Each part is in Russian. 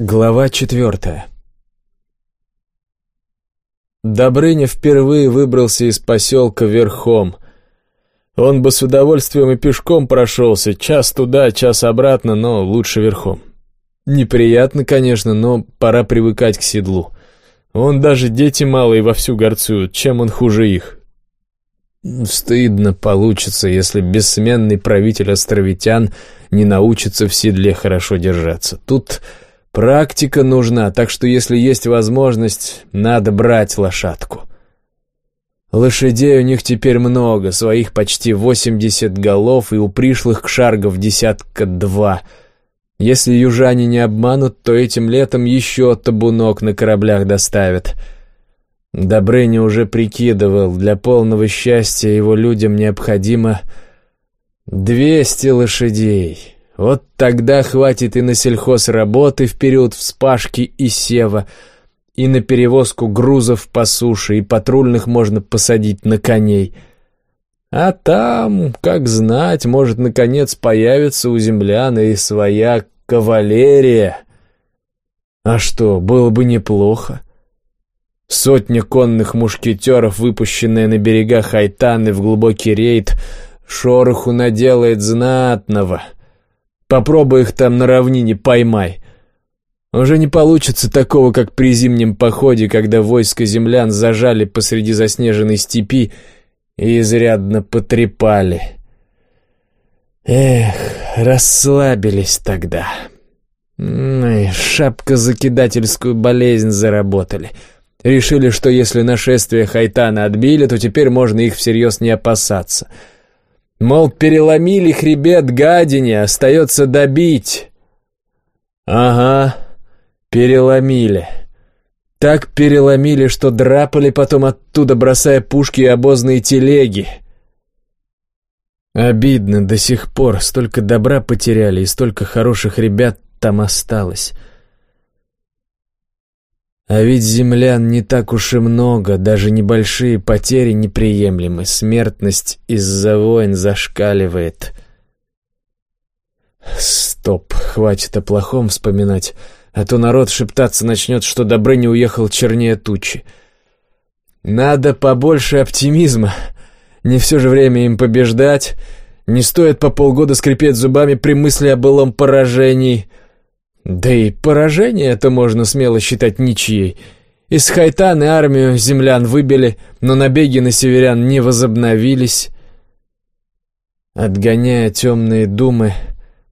Глава четвертая Добрыня впервые выбрался из поселка верхом. Он бы с удовольствием и пешком прошелся, час туда, час обратно, но лучше верхом. Неприятно, конечно, но пора привыкать к седлу. Он даже дети малые вовсю горцуют, чем он хуже их. Стыдно получится, если бессменный правитель островитян не научится в седле хорошо держаться. Тут Практика нужна, так что если есть возможность, надо брать лошадку. Лошадей у них теперь много, своих почти восемьдесят голов, и у пришлых кшаргов десятка два. Если южане не обманут, то этим летом еще табунок на кораблях доставят. Добрыня уже прикидывал, для полного счастья его людям необходимо двести лошадей. Вот тогда хватит и на сельхозработы в период вспашки и сева, и на перевозку грузов по суше, и патрульных можно посадить на коней. А там, как знать, может, наконец появится у землян и своя кавалерия. А что, было бы неплохо. Сотня конных мушкетеров, выпущенная на берегах Айтаны в глубокий рейд, шороху наделает знатного — Попробуй их там на равнине поймай. Уже не получится такого, как при зимнем походе, когда войско землян зажали посреди заснеженной степи и изрядно потрепали. Эх, расслабились тогда. И шапкозакидательскую болезнь заработали. Решили, что если нашествие Хайтана отбили, то теперь можно их всерьез не опасаться — Мол, переломили хребет гадине, остается добить. Ага, переломили. Так переломили, что драпали потом оттуда, бросая пушки и обозные телеги. Обидно до сих пор, столько добра потеряли и столько хороших ребят там осталось. А ведь землян не так уж и много, даже небольшие потери неприемлемы, смертность из-за войн зашкаливает. Стоп, хватит о плохом вспоминать, а то народ шептаться начнет, что Добрыня уехал чернее тучи. Надо побольше оптимизма, не все же время им побеждать, не стоит по полгода скрипеть зубами при мысли о былом поражении — да и поражение это можно смело считать ничьей. Из Хайтаны армию землян выбили, но набеги на северян не возобновились. Отгоняя темные думы,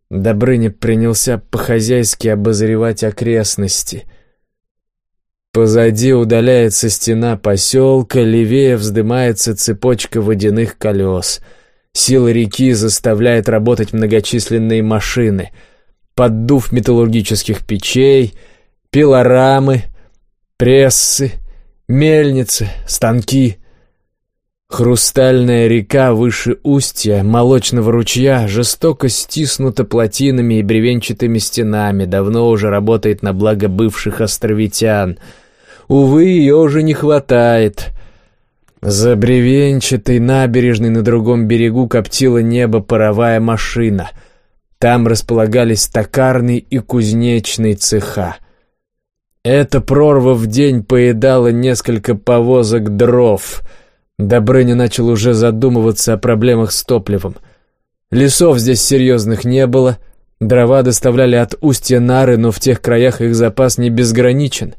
Добрыня принялся по-хозяйски обозревать окрестности. Позади удаляется стена поселка, левее вздымается цепочка водяных колес. Сила реки заставляет работать многочисленные машины — поддув металлургических печей, пилорамы, прессы, мельницы, станки. Хрустальная река выше устья молочного ручья жестоко стиснута плотинами и бревенчатыми стенами, давно уже работает на благо бывших островитян. Увы, ее уже не хватает. За бревенчатой набережной на другом берегу коптила небо паровая машина — там располагались токарный и кузнечный цеха. Эта прорва в день поедала несколько повозок дров. Добрыня начал уже задумываться о проблемах с топливом. Лесов здесь серьезных не было, дрова доставляли от устья нары, но в тех краях их запас не безграничен.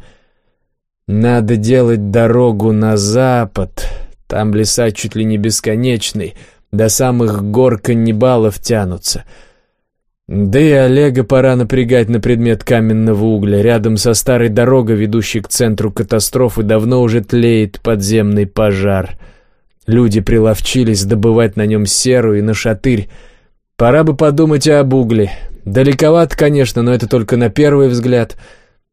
Надо делать дорогу на запад, там леса чуть ли не бесконечные, до самых гор каннибалов тянутся — да и Олега пора напрягать на предмет каменного угля. Рядом со старой дорогой, ведущей к центру катастрофы, давно уже тлеет подземный пожар. Люди приловчились добывать на нем серу и нашатырь. Пора бы подумать об угле. Далековато, конечно, но это только на первый взгляд.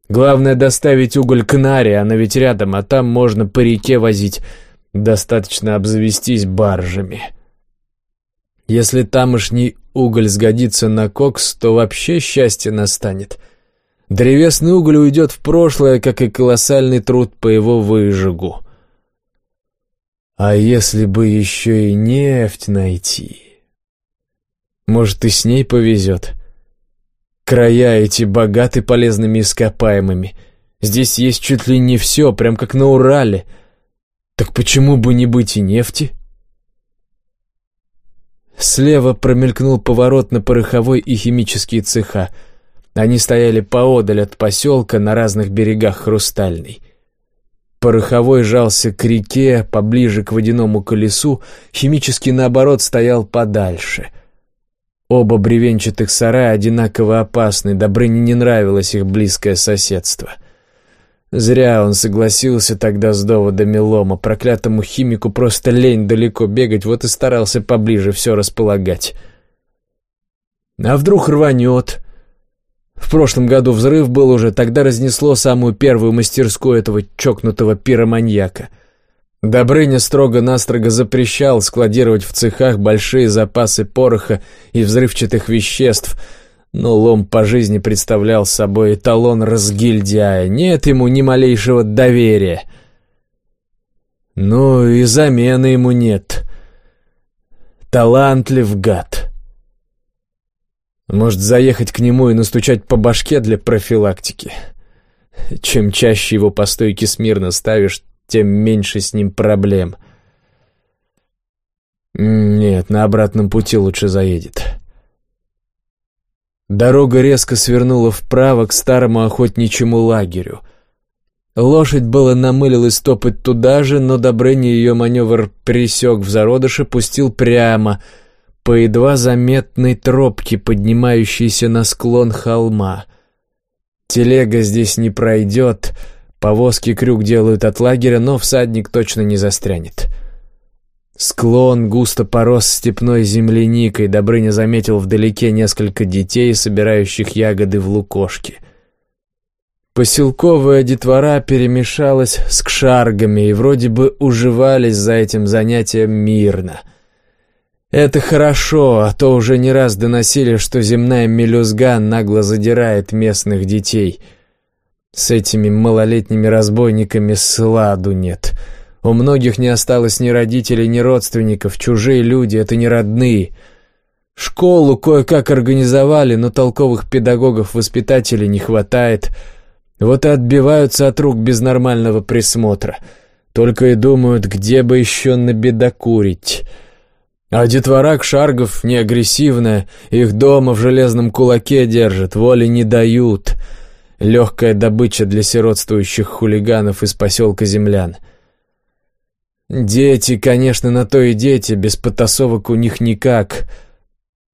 Главное доставить уголь к Наре, она ведь рядом, а там можно по реке возить. Достаточно обзавестись баржами. Если тамошний уголь сгодится на кокс, то вообще счастье настанет. Древесный уголь уйдет в прошлое, как и колоссальный труд по его выжигу. А если бы еще и нефть найти? Может, и с ней повезет. Края эти богаты полезными ископаемыми. Здесь есть чуть ли не все, прям как на Урале. Так почему бы не быть и нефти? Слева промелькнул поворот на пороховой и химические цеха. Они стояли поодаль от поселка на разных берегах Хрустальной. Пороховой жался к реке, поближе к водяному колесу, химический, наоборот, стоял подальше. Оба бревенчатых сарая одинаково опасны, Добрыне не нравилось их близкое соседство. Зря он согласился тогда с доводами Лома, проклятому химику просто лень далеко бегать, вот и старался поближе все располагать. А вдруг рванет? В прошлом году взрыв был уже, тогда разнесло самую первую мастерскую этого чокнутого пироманьяка. Добрыня строго-настрого запрещал складировать в цехах большие запасы пороха и взрывчатых веществ, но лом по жизни представлял собой эталон разгильдяя, нет ему ни малейшего доверия. Ну и замены ему нет. Талантлив гад. Может, заехать к нему и настучать по башке для профилактики? Чем чаще его по стойке смирно ставишь, тем меньше с ним проблем. Нет, на обратном пути лучше заедет. Дорога резко свернула вправо к старому охотничьему лагерю. Лошадь было намылилась топать туда же, но Добрыня ее маневр пресек в зародыше, пустил прямо — по едва заметной тропке, поднимающейся на склон холма. Телега здесь не пройдет, повозки крюк делают от лагеря, но всадник точно не застрянет. Склон густо порос степной земляникой, Добрыня заметил вдалеке несколько детей, собирающих ягоды в лукошке. Поселковая детвора перемешалась с кшаргами и вроде бы уживались за этим занятием мирно — это хорошо, а то уже не раз доносили, что земная мелюзга нагло задирает местных детей. С этими малолетними разбойниками сладу нет. У многих не осталось ни родителей, ни родственников, чужие люди — это не родные. Школу кое-как организовали, но толковых педагогов-воспитателей не хватает. Вот и отбиваются от рук без нормального присмотра. Только и думают, где бы еще набедокурить». А детвора Шаргов не агрессивная, их дома в железном кулаке держат, воли не дают. Легкая добыча для сиротствующих хулиганов из поселка землян. Дети, конечно, на то и дети, без потасовок у них никак.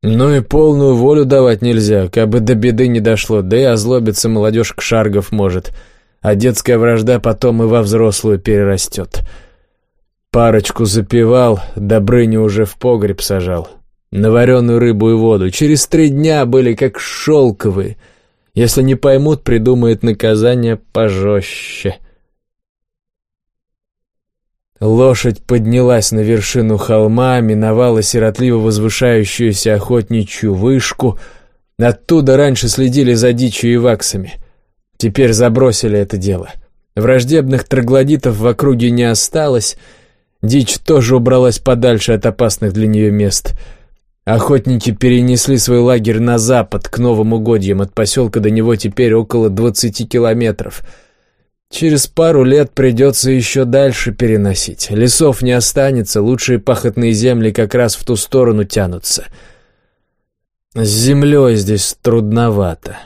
Но и полную волю давать нельзя, как бы до беды не дошло, да и озлобиться молодежь Кшаргов может, а детская вражда потом и во взрослую перерастет». Парочку запивал, Добрыня уже в погреб сажал. На вареную рыбу и воду. Через три дня были как шелковые. Если не поймут, придумает наказание пожестче. Лошадь поднялась на вершину холма, миновала сиротливо возвышающуюся охотничью вышку. Оттуда раньше следили за дичью и ваксами. Теперь забросили это дело. Враждебных троглодитов в округе не осталось — Дичь тоже убралась подальше от опасных для нее мест. Охотники перенесли свой лагерь на запад, к новым угодьям. От поселка до него теперь около двадцати километров. Через пару лет придется еще дальше переносить. Лесов не останется, лучшие пахотные земли как раз в ту сторону тянутся. С землей здесь трудновато.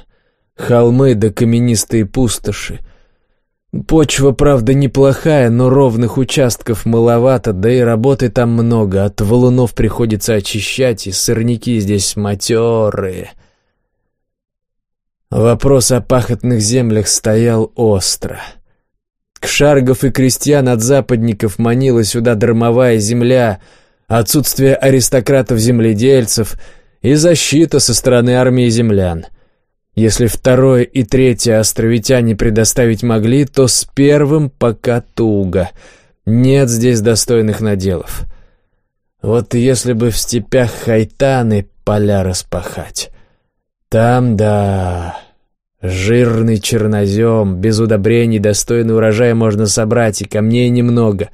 Холмы да каменистые пустоши — Почва, правда, неплохая, но ровных участков маловато, да и работы там много. От валунов приходится очищать, и сорняки здесь матерые. Вопрос о пахотных землях стоял остро. Кшаргов и крестьян от западников манила сюда дармовая земля, отсутствие аристократов-земледельцев и защита со стороны армии землян — если второе и третье островитяне предоставить могли, то с первым пока туго. Нет здесь достойных наделов. Вот если бы в степях Хайтаны поля распахать. Там, да, жирный чернозем, без удобрений достойный урожай можно собрать, и камней немного.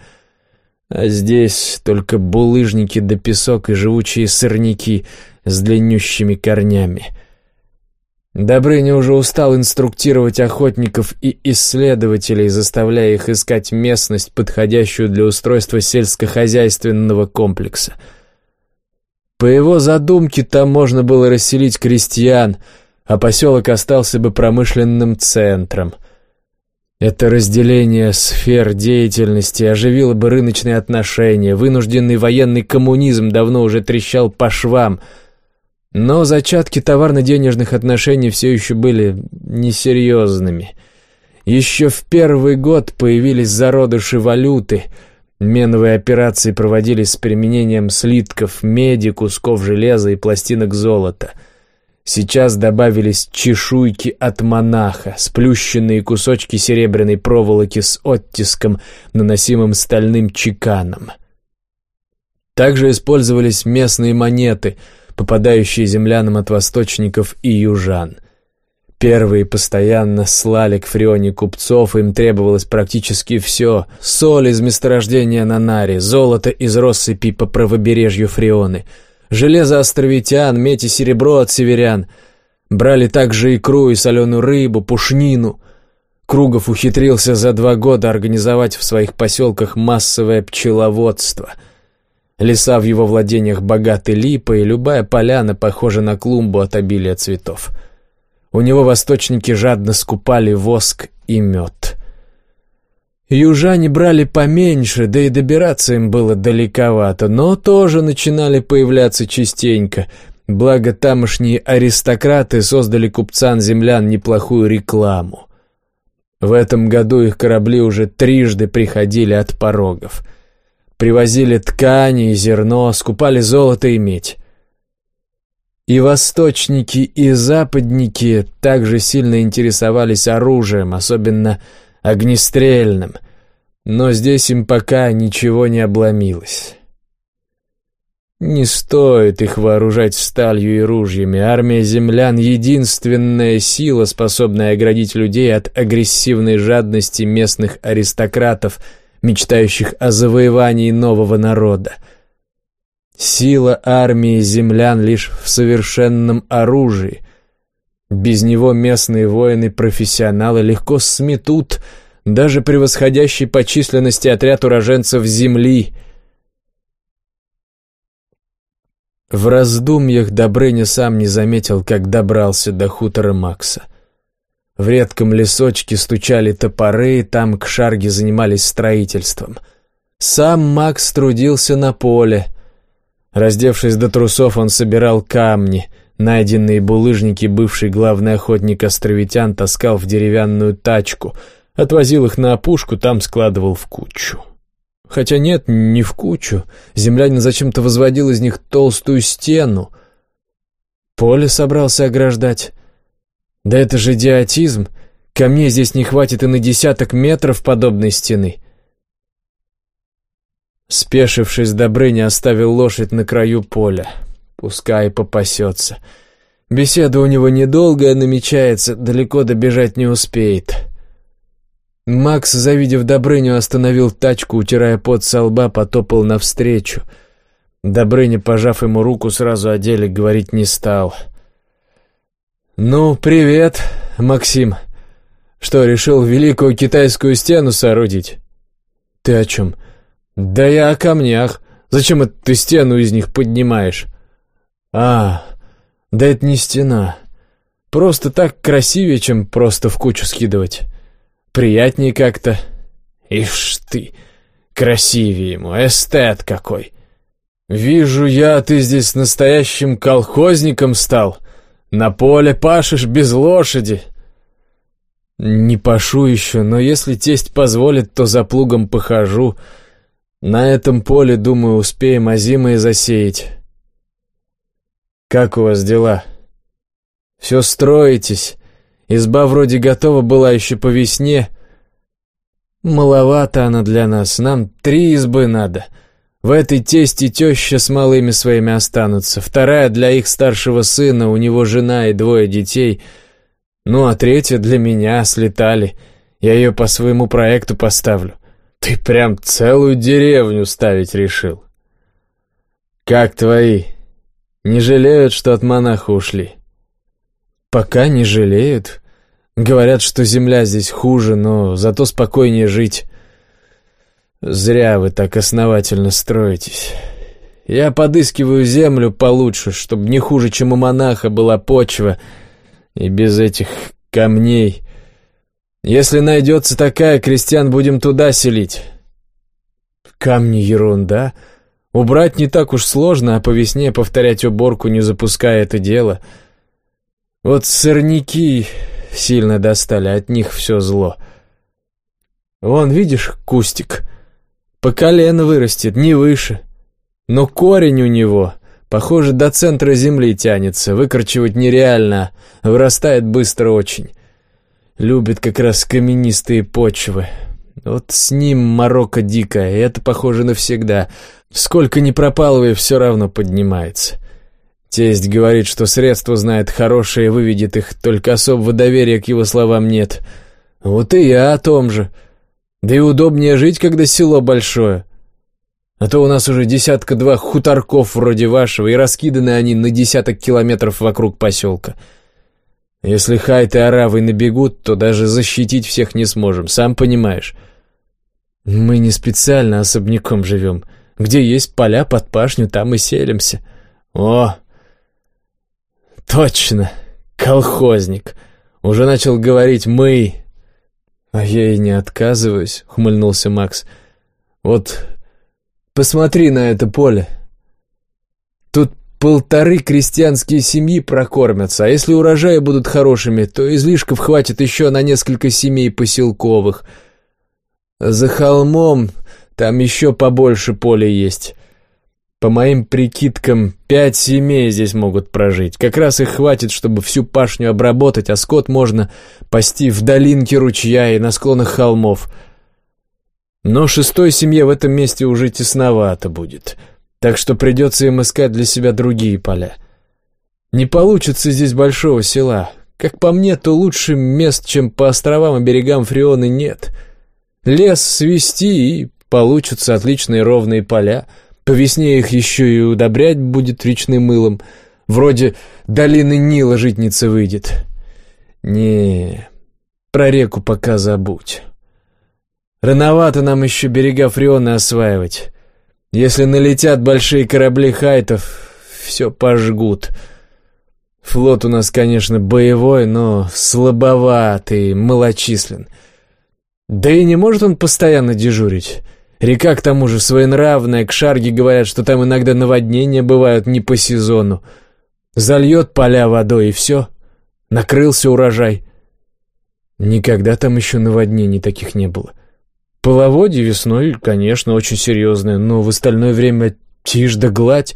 А здесь только булыжники да песок и живучие сорняки с длиннющими корнями — Добрыня уже устал инструктировать охотников и исследователей, заставляя их искать местность, подходящую для устройства сельскохозяйственного комплекса. По его задумке, там можно было расселить крестьян, а поселок остался бы промышленным центром. Это разделение сфер деятельности оживило бы рыночные отношения, вынужденный военный коммунизм давно уже трещал по швам — но зачатки товарно-денежных отношений все еще были несерьезными. Еще в первый год появились зародыши валюты. Меновые операции проводились с применением слитков меди, кусков железа и пластинок золота. Сейчас добавились чешуйки от монаха, сплющенные кусочки серебряной проволоки с оттиском, наносимым стальным чеканом. Также использовались местные монеты — попадающие землянам от восточников и южан. Первые постоянно слали к Фрионе купцов, им требовалось практически все. Соль из месторождения на Наре, золото из россыпи по правобережью Фрионы, железо островитян, медь и серебро от северян. Брали также икру и соленую рыбу, пушнину. Кругов ухитрился за два года организовать в своих поселках массовое пчеловодство — Леса в его владениях богаты липой, и любая поляна похожа на клумбу от обилия цветов. У него восточники жадно скупали воск и мед. Южане брали поменьше, да и добираться им было далековато, но тоже начинали появляться частенько, благо тамошние аристократы создали купцам-землян неплохую рекламу. В этом году их корабли уже трижды приходили от порогов — Привозили ткани и зерно, скупали золото и медь. И восточники, и западники также сильно интересовались оружием, особенно огнестрельным, но здесь им пока ничего не обломилось. Не стоит их вооружать сталью и ружьями. Армия землян — единственная сила, способная оградить людей от агрессивной жадности местных аристократов — мечтающих о завоевании нового народа. Сила армии землян лишь в совершенном оружии. Без него местные воины-профессионалы легко сметут даже превосходящий по численности отряд уроженцев земли. В раздумьях Добрыня сам не заметил, как добрался до хутора Макса. В редком лесочке стучали топоры, там к шарге занимались строительством. Сам Макс трудился на поле. Раздевшись до трусов, он собирал камни. Найденные булыжники бывший главный охотник островитян таскал в деревянную тачку, отвозил их на опушку, там складывал в кучу. Хотя нет, не в кучу. Землянин зачем-то возводил из них толстую стену. Поле собрался ограждать. Да это же идиотизм. Камней здесь не хватит и на десяток метров подобной стены. Спешившись, Добрыня оставил лошадь на краю поля. Пускай попасется. Беседа у него недолгая намечается, далеко добежать не успеет. Макс, завидев Добрыню, остановил тачку, утирая пот со лба, потопал навстречу. Добрыня, пожав ему руку, сразу о деле говорить не стал — «Ну, привет, Максим. Что, решил великую китайскую стену соорудить?» «Ты о чем?» «Да я о камнях. Зачем это ты стену из них поднимаешь?» «А, да это не стена. Просто так красивее, чем просто в кучу скидывать. Приятнее как-то. Ишь ты, красивее ему, эстет какой. Вижу я, ты здесь настоящим колхозником стал». На поле пашешь без лошади. Не пашу еще, но если тесть позволит, то за плугом похожу. На этом поле, думаю, успеем озимые засеять. Как у вас дела? Все строитесь. Изба вроде готова была еще по весне. Маловато она для нас, нам три избы надо — в этой тесте теща с малыми своими останутся, вторая для их старшего сына, у него жена и двое детей, ну а третья для меня, слетали. Я ее по своему проекту поставлю. Ты прям целую деревню ставить решил. Как твои? Не жалеют, что от монаха ушли? Пока не жалеют. Говорят, что земля здесь хуже, но зато спокойнее жить. Зря вы так основательно строитесь. Я подыскиваю землю получше, чтобы не хуже, чем у монаха была почва, и без этих камней. Если найдется такая, крестьян будем туда селить. Камни ерунда. Убрать не так уж сложно, а по весне повторять уборку, не запуская это дело. Вот сорняки сильно достали, от них все зло. Вон, видишь, кустик? По колено вырастет, не выше. Но корень у него, похоже, до центра земли тянется, выкорчевать нереально, вырастает быстро очень. Любит как раз каменистые почвы. Вот с ним морока дикая, и это похоже навсегда. Сколько ни пропалывай, все равно поднимается. Тесть говорит, что средство знает хорошее и выведет их, только особого доверия к его словам нет. Вот и я о том же. Да и удобнее жить, когда село большое. А то у нас уже десятка-два хуторков вроде вашего, и раскиданы они на десяток километров вокруг поселка. Если хайты и аравы набегут, то даже защитить всех не сможем, сам понимаешь. Мы не специально особняком живем. Где есть поля под пашню, там и селимся. О, точно, колхозник. Уже начал говорить «мы». А я и не отказываюсь, хмыльнулся Макс. Вот посмотри на это поле. Полторы крестьянские семьи прокормятся, а если урожаи будут хорошими, то излишков хватит еще на несколько семей поселковых — за холмом там еще побольше поля есть. По моим прикидкам, пять семей здесь могут прожить. Как раз их хватит, чтобы всю пашню обработать, а скот можно пасти в долинке ручья и на склонах холмов. Но шестой семье в этом месте уже тесновато будет, так что придется им искать для себя другие поля. Не получится здесь большого села. Как по мне, то лучше мест, чем по островам и берегам Фрионы, нет — Лес свести, и получатся отличные ровные поля. По весне их еще и удобрять будет речным мылом. Вроде долины Нила житница выйдет. Не, про реку пока забудь. Рановато нам еще берега Фриона осваивать. Если налетят большие корабли хайтов, все пожгут. Флот у нас, конечно, боевой, но слабоватый, малочислен — да и не может он постоянно дежурить. Река, к тому же, своенравная, к Шарге говорят, что там иногда наводнения бывают не по сезону. Зальет поля водой, и все. Накрылся урожай. Никогда там еще наводнений таких не было. Половодье весной, конечно, очень серьезное, но в остальное время тишь да гладь.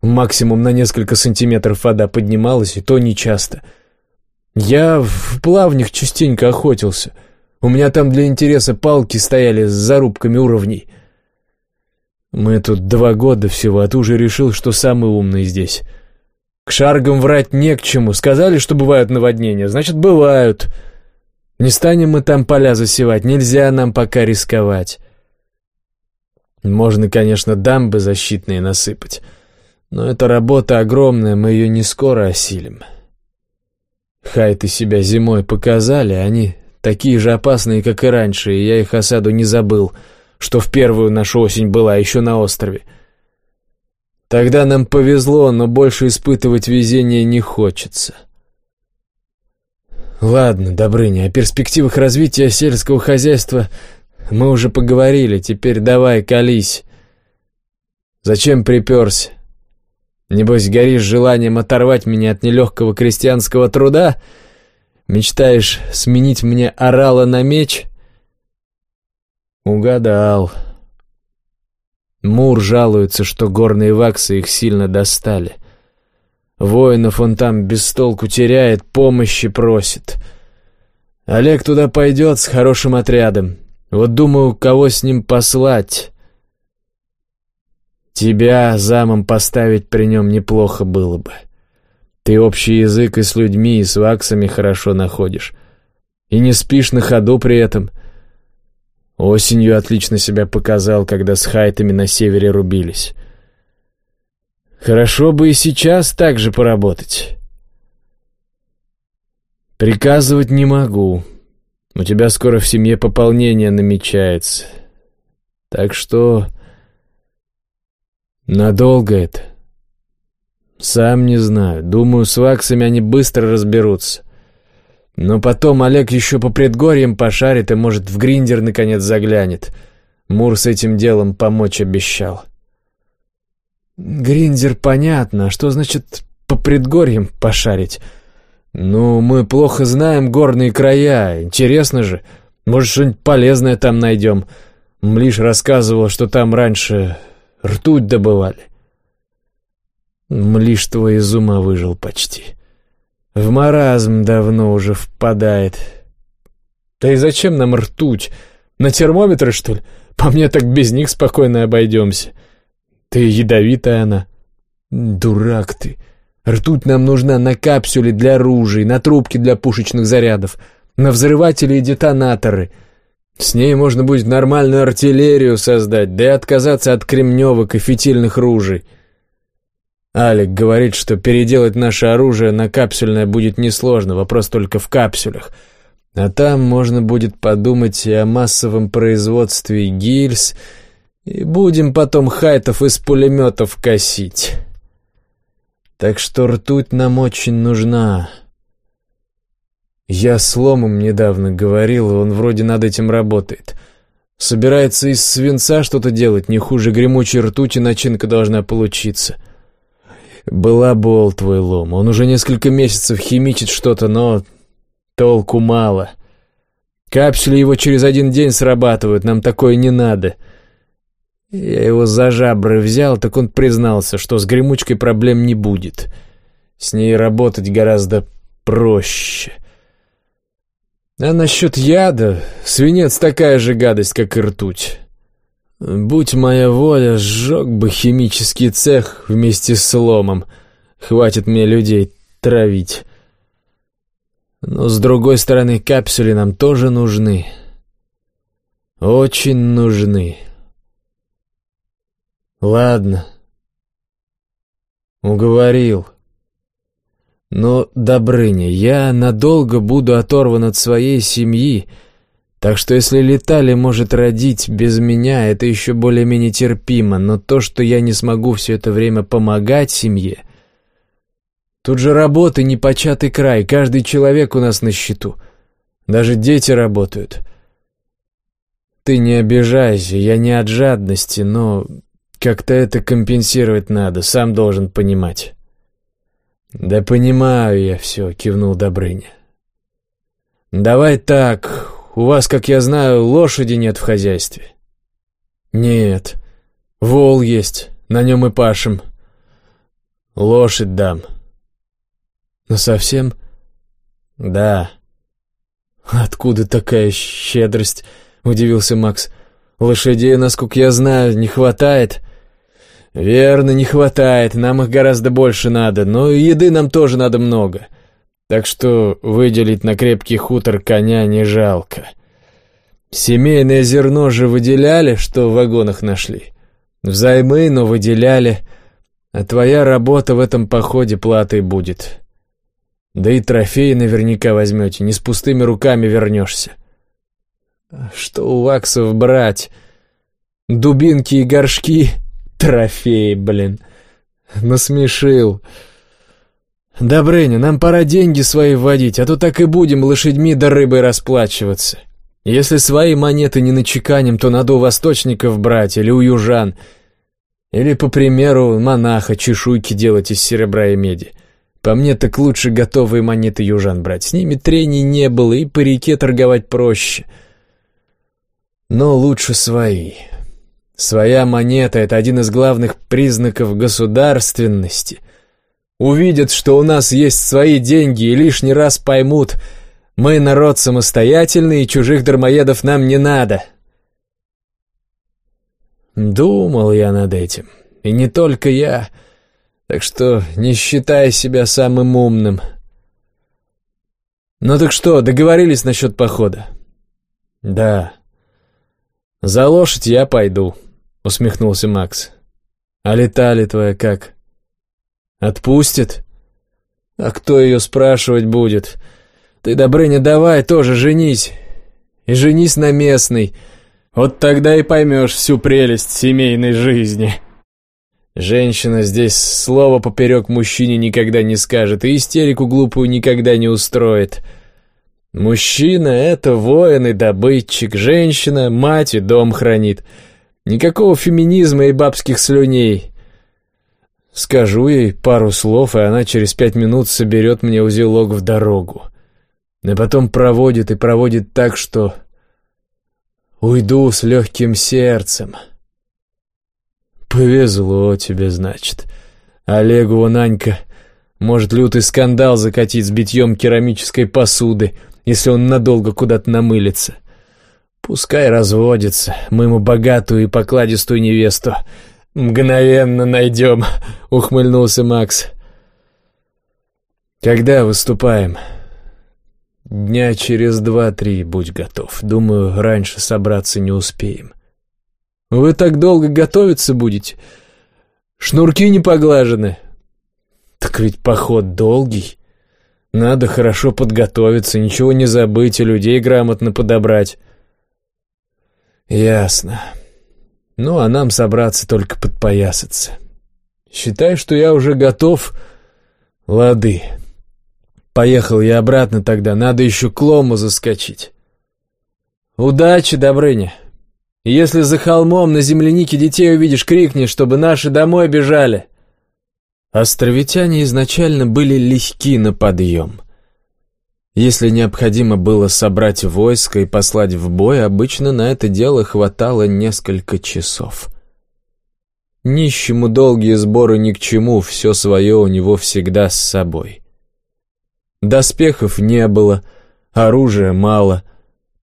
Максимум на несколько сантиметров вода поднималась, и то нечасто. Я в плавнях частенько охотился — у меня там для интереса палки стояли с зарубками уровней. Мы тут два года всего, а ты уже решил, что самый умный здесь. К шаргам врать не к чему. Сказали, что бывают наводнения, значит, бывают. Не станем мы там поля засевать, нельзя нам пока рисковать. Можно, конечно, дамбы защитные насыпать, но эта работа огромная, мы ее не скоро осилим. Хайты себя зимой показали, они такие же опасные, как и раньше, и я их осаду не забыл, что в первую нашу осень была еще на острове. Тогда нам повезло, но больше испытывать везение не хочется. Ладно, Добрыня, о перспективах развития сельского хозяйства мы уже поговорили, теперь давай колись. Зачем приперся? Небось, горишь желанием оторвать меня от нелегкого крестьянского труда — Мечтаешь сменить мне орала на меч? Угадал. Мур жалуется, что горные ваксы их сильно достали. Воинов он там без толку теряет, помощи просит. Олег туда пойдет с хорошим отрядом. Вот думаю, кого с ним послать. Тебя замом поставить при нем неплохо было бы. — ты общий язык и с людьми, и с ваксами хорошо находишь. И не спишь на ходу при этом. Осенью отлично себя показал, когда с хайтами на севере рубились. Хорошо бы и сейчас так же поработать. «Приказывать не могу. У тебя скоро в семье пополнение намечается. Так что... Надолго это?» «Сам не знаю. Думаю, с ваксами они быстро разберутся. Но потом Олег еще по предгорьям пошарит и, может, в гриндер наконец заглянет. Мур с этим делом помочь обещал». «Гриндер, понятно. Что значит по предгорьям пошарить?» «Ну, мы плохо знаем горные края. Интересно же. Может, что-нибудь полезное там найдем. Млиш рассказывал, что там раньше ртуть добывали». Млиш твой из ума выжил почти. В маразм давно уже впадает. Да и зачем нам ртуть? На термометры, что ли? По мне так без них спокойно обойдемся. Ты ядовитая она. Дурак ты. Ртуть нам нужна на капсуле для ружей, на трубке для пушечных зарядов, на взрыватели и детонаторы. С ней можно будет нормальную артиллерию создать, да и отказаться от кремневок и фитильных ружей. Алик говорит, что переделать наше оружие на капсульное будет несложно, вопрос только в капсулях. А там можно будет подумать и о массовом производстве гильз, и будем потом хайтов из пулеметов косить. Так что ртуть нам очень нужна. Я с Ломом недавно говорил, он вроде над этим работает. Собирается из свинца что-то делать, не хуже гремучей ртути начинка должна получиться. — была бол твой лом. Он уже несколько месяцев химичит что-то, но толку мало. Капсули его через один день срабатывают, нам такое не надо. Я его за жабры взял, так он признался, что с гремучкой проблем не будет. С ней работать гораздо проще. А насчет яда, свинец такая же гадость, как и ртуть. Будь моя воля, сжег бы химический цех вместе с ломом. Хватит мне людей травить. Но, с другой стороны, капсули нам тоже нужны. Очень нужны. Ладно. Уговорил. Но, Добрыня, я надолго буду оторван от своей семьи, — так что если летали может родить без меня, это еще более-менее терпимо, но то, что я не смогу все это время помогать семье... Тут же работы непочатый край, каждый человек у нас на счету. Даже дети работают. Ты не обижайся, я не от жадности, но как-то это компенсировать надо, сам должен понимать. «Да понимаю я все», — кивнул Добрыня. «Давай так, у вас, как я знаю, лошади нет в хозяйстве». «Нет. Вол есть, на нем и пашем. Лошадь дам». «Но совсем?» «Да». «Откуда такая щедрость?» — удивился Макс. «Лошадей, насколько я знаю, не хватает». «Верно, не хватает, нам их гораздо больше надо, но и еды нам тоже надо много. Так что выделить на крепкий хутор коня не жалко. Семейное зерно же выделяли, что в вагонах нашли. Взаймы, но выделяли. А твоя работа в этом походе платой будет. Да и трофеи наверняка возьмете, не с пустыми руками вернешься. Что у ваксов брать? Дубинки и горшки? Трофеи, блин. Насмешил. «Добрыня, нам пора деньги свои вводить, а то так и будем лошадьми да рыбой расплачиваться. Если свои монеты не начеканим, то надо у восточников брать или у южан. Или, по примеру, монаха чешуйки делать из серебра и меди. По мне так лучше готовые монеты южан брать. С ними трений не было, и по реке торговать проще. Но лучше свои. Своя монета — это один из главных признаков государственности — увидят, что у нас есть свои деньги и лишний раз поймут, мы народ самостоятельный и чужих дармоедов нам не надо. Думал я над этим, и не только я, так что не считай себя самым умным. Ну так что, договорились насчет похода? Да. За лошадь я пойду, усмехнулся Макс. А летали твоя как? Отпустит? А кто ее спрашивать будет? Ты, Добрыня, давай тоже женись. И женись на местной. Вот тогда и поймешь всю прелесть семейной жизни. Женщина здесь слова поперек мужчине никогда не скажет и истерику глупую никогда не устроит. Мужчина — это воин и добытчик, женщина — мать и дом хранит. Никакого феминизма и бабских слюней. Скажу ей пару слов, и она через пять минут соберет мне узелок в дорогу. А потом проводит и проводит так, что уйду с легким сердцем. Повезло тебе, значит. Олегу Анька может лютый скандал закатить с битьем керамической посуды, если он надолго куда-то намылится. Пускай разводится, мы ему богатую и покладистую невесту мгновенно найдем», — ухмыльнулся Макс. «Когда выступаем?» «Дня через два-три будь готов. Думаю, раньше собраться не успеем». «Вы так долго готовиться будете? Шнурки не поглажены». «Так ведь поход долгий. Надо хорошо подготовиться, ничего не забыть и людей грамотно подобрать». «Ясно». Ну, а нам собраться только подпоясаться. Считай, что я уже готов. Лады. Поехал я обратно тогда, надо еще к лому заскочить. Удачи, Добрыня. Если за холмом на землянике детей увидишь, крикни, чтобы наши домой бежали. Островитяне изначально были легки на подъем. Если необходимо было собрать войско и послать в бой, обычно на это дело хватало несколько часов. Нищему долгие сборы ни к чему, все свое у него всегда с собой. Доспехов не было, оружия мало.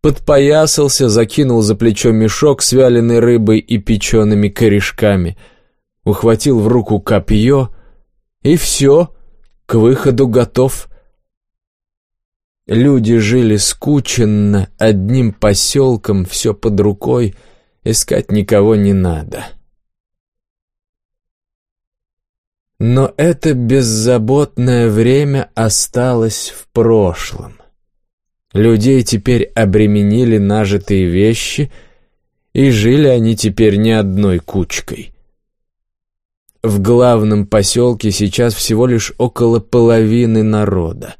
Подпоясался, закинул за плечо мешок с вяленой рыбой и печеными корешками, ухватил в руку копье, и все, к выходу готов — Люди жили скученно, одним поселком, все под рукой, искать никого не надо. Но это беззаботное время осталось в прошлом. Людей теперь обременили нажитые вещи, и жили они теперь не одной кучкой. В главном поселке сейчас всего лишь около половины народа.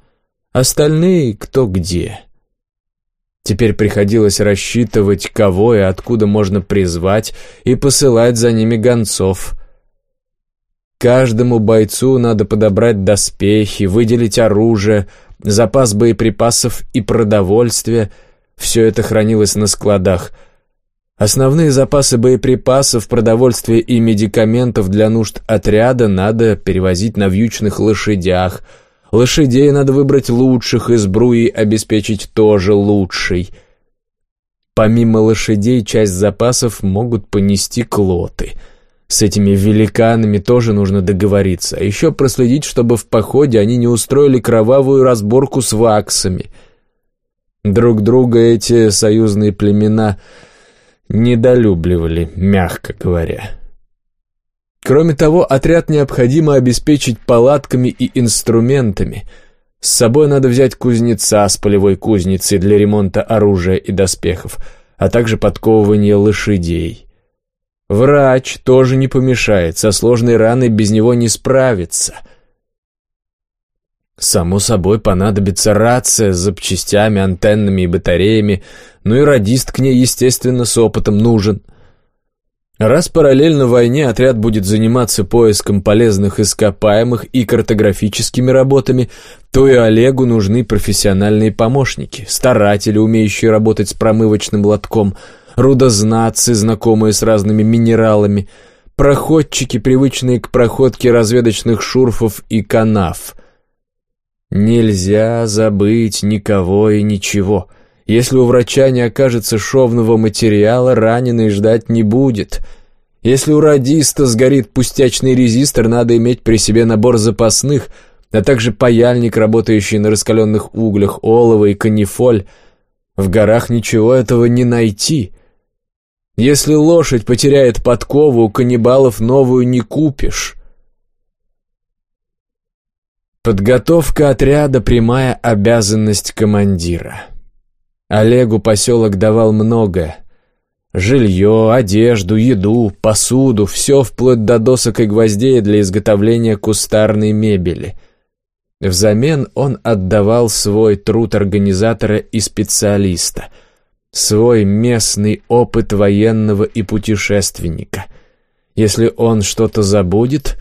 Остальные кто где. Теперь приходилось рассчитывать, кого и откуда можно призвать, и посылать за ними гонцов. Каждому бойцу надо подобрать доспехи, выделить оружие, запас боеприпасов и продовольствия. Все это хранилось на складах. Основные запасы боеприпасов, продовольствия и медикаментов для нужд отряда надо перевозить на вьючных лошадях – Лошадей надо выбрать лучших, и сбруи обеспечить тоже лучшей. Помимо лошадей, часть запасов могут понести клоты. С этими великанами тоже нужно договориться, а еще проследить, чтобы в походе они не устроили кровавую разборку с ваксами. Друг друга эти союзные племена недолюбливали, мягко говоря. Кроме того, отряд необходимо обеспечить палатками и инструментами. С собой надо взять кузнеца с полевой кузницей для ремонта оружия и доспехов, а также подковывания лошадей. Врач тоже не помешает, со сложной раной без него не справится. Само собой понадобится рация с запчастями, антеннами и батареями, ну и радист к ней, естественно, с опытом нужен – Раз параллельно войне отряд будет заниматься поиском полезных ископаемых и картографическими работами, то и Олегу нужны профессиональные помощники, старатели, умеющие работать с промывочным лотком, рудознатцы, знакомые с разными минералами, проходчики, привычные к проходке разведочных шурфов и канав. Нельзя забыть никого и ничего — если у врача не окажется шовного материала, раненый ждать не будет. Если у радиста сгорит пустячный резистор, надо иметь при себе набор запасных, а также паяльник, работающий на раскаленных углях, олово и канифоль. В горах ничего этого не найти. Если лошадь потеряет подкову, у каннибалов новую не купишь. Подготовка отряда – прямая обязанность командира. Олегу поселок давал многое. Жилье, одежду, еду, посуду – все вплоть до досок и гвоздей для изготовления кустарной мебели. Взамен он отдавал свой труд организатора и специалиста, свой местный опыт военного и путешественника. Если он что-то забудет,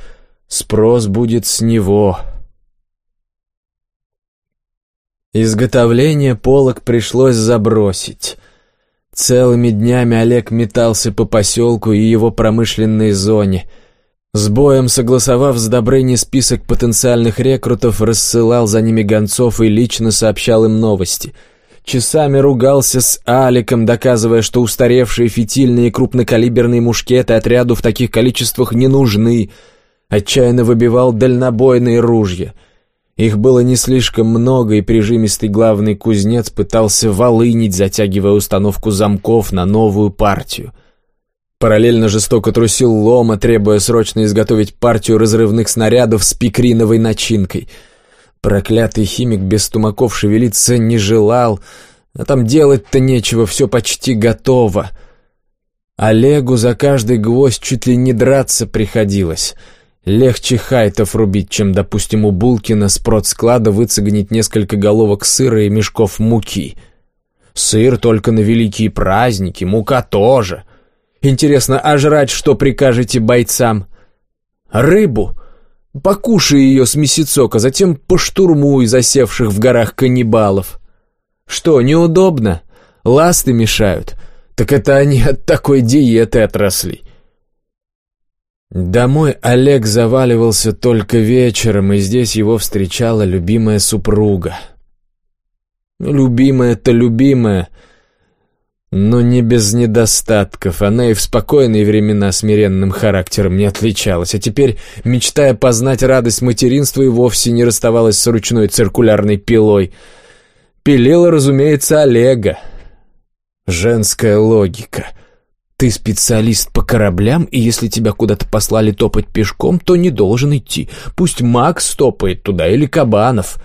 спрос будет с него – Изготовление полок пришлось забросить. Целыми днями Олег метался по поселку и его промышленной зоне. С боем согласовав с Добрыней список потенциальных рекрутов, рассылал за ними гонцов и лично сообщал им новости. Часами ругался с Аликом, доказывая, что устаревшие фитильные крупнокалиберные мушкеты отряду в таких количествах не нужны. Отчаянно выбивал дальнобойные ружья — их было не слишком много, и прижимистый главный кузнец пытался волынить, затягивая установку замков на новую партию. Параллельно жестоко трусил лома, требуя срочно изготовить партию разрывных снарядов с пикриновой начинкой. Проклятый химик без тумаков шевелиться не желал, а там делать-то нечего, все почти готово. Олегу за каждый гвоздь чуть ли не драться приходилось — Легче хайтов рубить, чем, допустим, у Булкина с продсклада выцегнить несколько головок сыра и мешков муки. Сыр только на великие праздники, мука тоже. Интересно, а жрать что прикажете бойцам? Рыбу? Покушай ее с месяцок, а затем поштурмуй засевших в горах каннибалов. Что, неудобно? Ласты мешают? Так это они от такой диеты отросли. Домой Олег заваливался только вечером, и здесь его встречала любимая супруга. Любимая-то любимая, но не без недостатков. Она и в спокойные времена смиренным характером не отличалась, а теперь, мечтая познать радость материнства, и вовсе не расставалась с ручной циркулярной пилой. Пилила, разумеется, Олега. Женская логика — ты специалист по кораблям, и если тебя куда-то послали топать пешком, то не должен идти. Пусть Макс топает туда или Кабанов.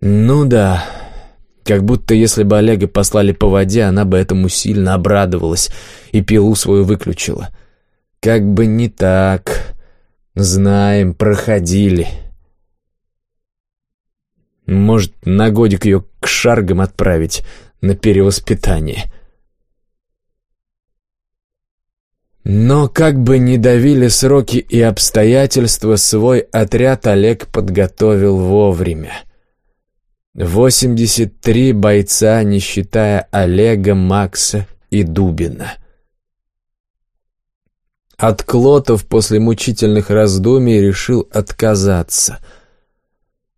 Ну да, как будто если бы Олега послали по воде, она бы этому сильно обрадовалась и пилу свою выключила. Как бы не так. Знаем, проходили. Может, на годик ее к шаргам отправить на перевоспитание. — Но как бы ни давили сроки и обстоятельства, свой отряд Олег подготовил вовремя. 83 бойца, не считая Олега, Макса и Дубина. От Клотов после мучительных раздумий решил отказаться.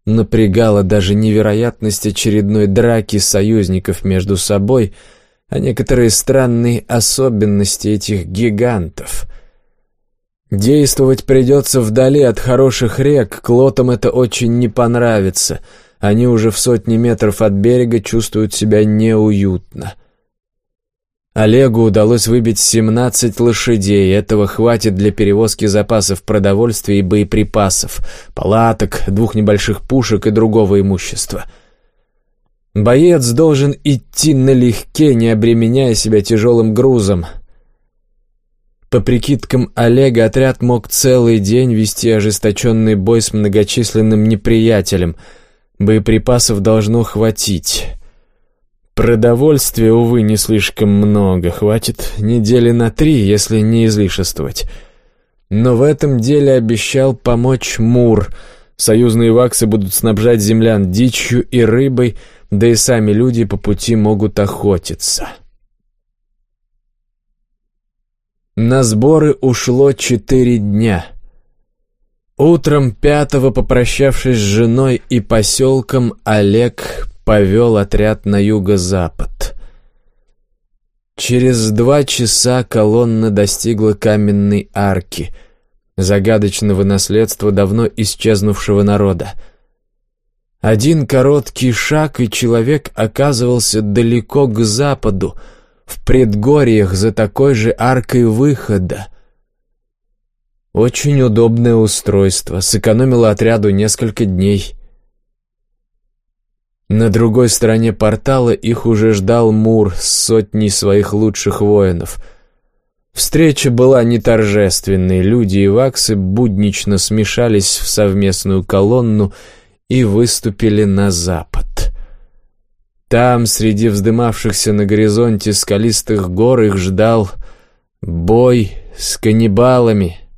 Напрягала даже невероятность очередной драки союзников между собой — а некоторые странные особенности этих гигантов. Действовать придется вдали от хороших рек, клотам это очень не понравится. Они уже в сотни метров от берега чувствуют себя неуютно. Олегу удалось выбить 17 лошадей, этого хватит для перевозки запасов продовольствия и боеприпасов, палаток, двух небольших пушек и другого имущества — Боец должен идти налегке, не обременяя себя тяжелым грузом. По прикидкам Олега, отряд мог целый день вести ожесточенный бой с многочисленным неприятелем. Боеприпасов должно хватить. Продовольствия, увы, не слишком много. Хватит недели на три, если не излишествовать. Но в этом деле обещал помочь Мур. Союзные ваксы будут снабжать землян дичью и рыбой, да и сами люди по пути могут охотиться. На сборы ушло четыре дня. Утром пятого, попрощавшись с женой и поселком, Олег повел отряд на юго-запад. Через два часа колонна достигла каменной арки, загадочного наследства давно исчезнувшего народа — один короткий шаг, и человек оказывался далеко к западу, в предгорьях за такой же аркой выхода. Очень удобное устройство, сэкономило отряду несколько дней. На другой стороне портала их уже ждал Мур с сотней своих лучших воинов. Встреча была не торжественной, люди и ваксы буднично смешались в совместную колонну и выступили на запад. Там, среди вздымавшихся на горизонте скалистых гор, их ждал бой с каннибалами —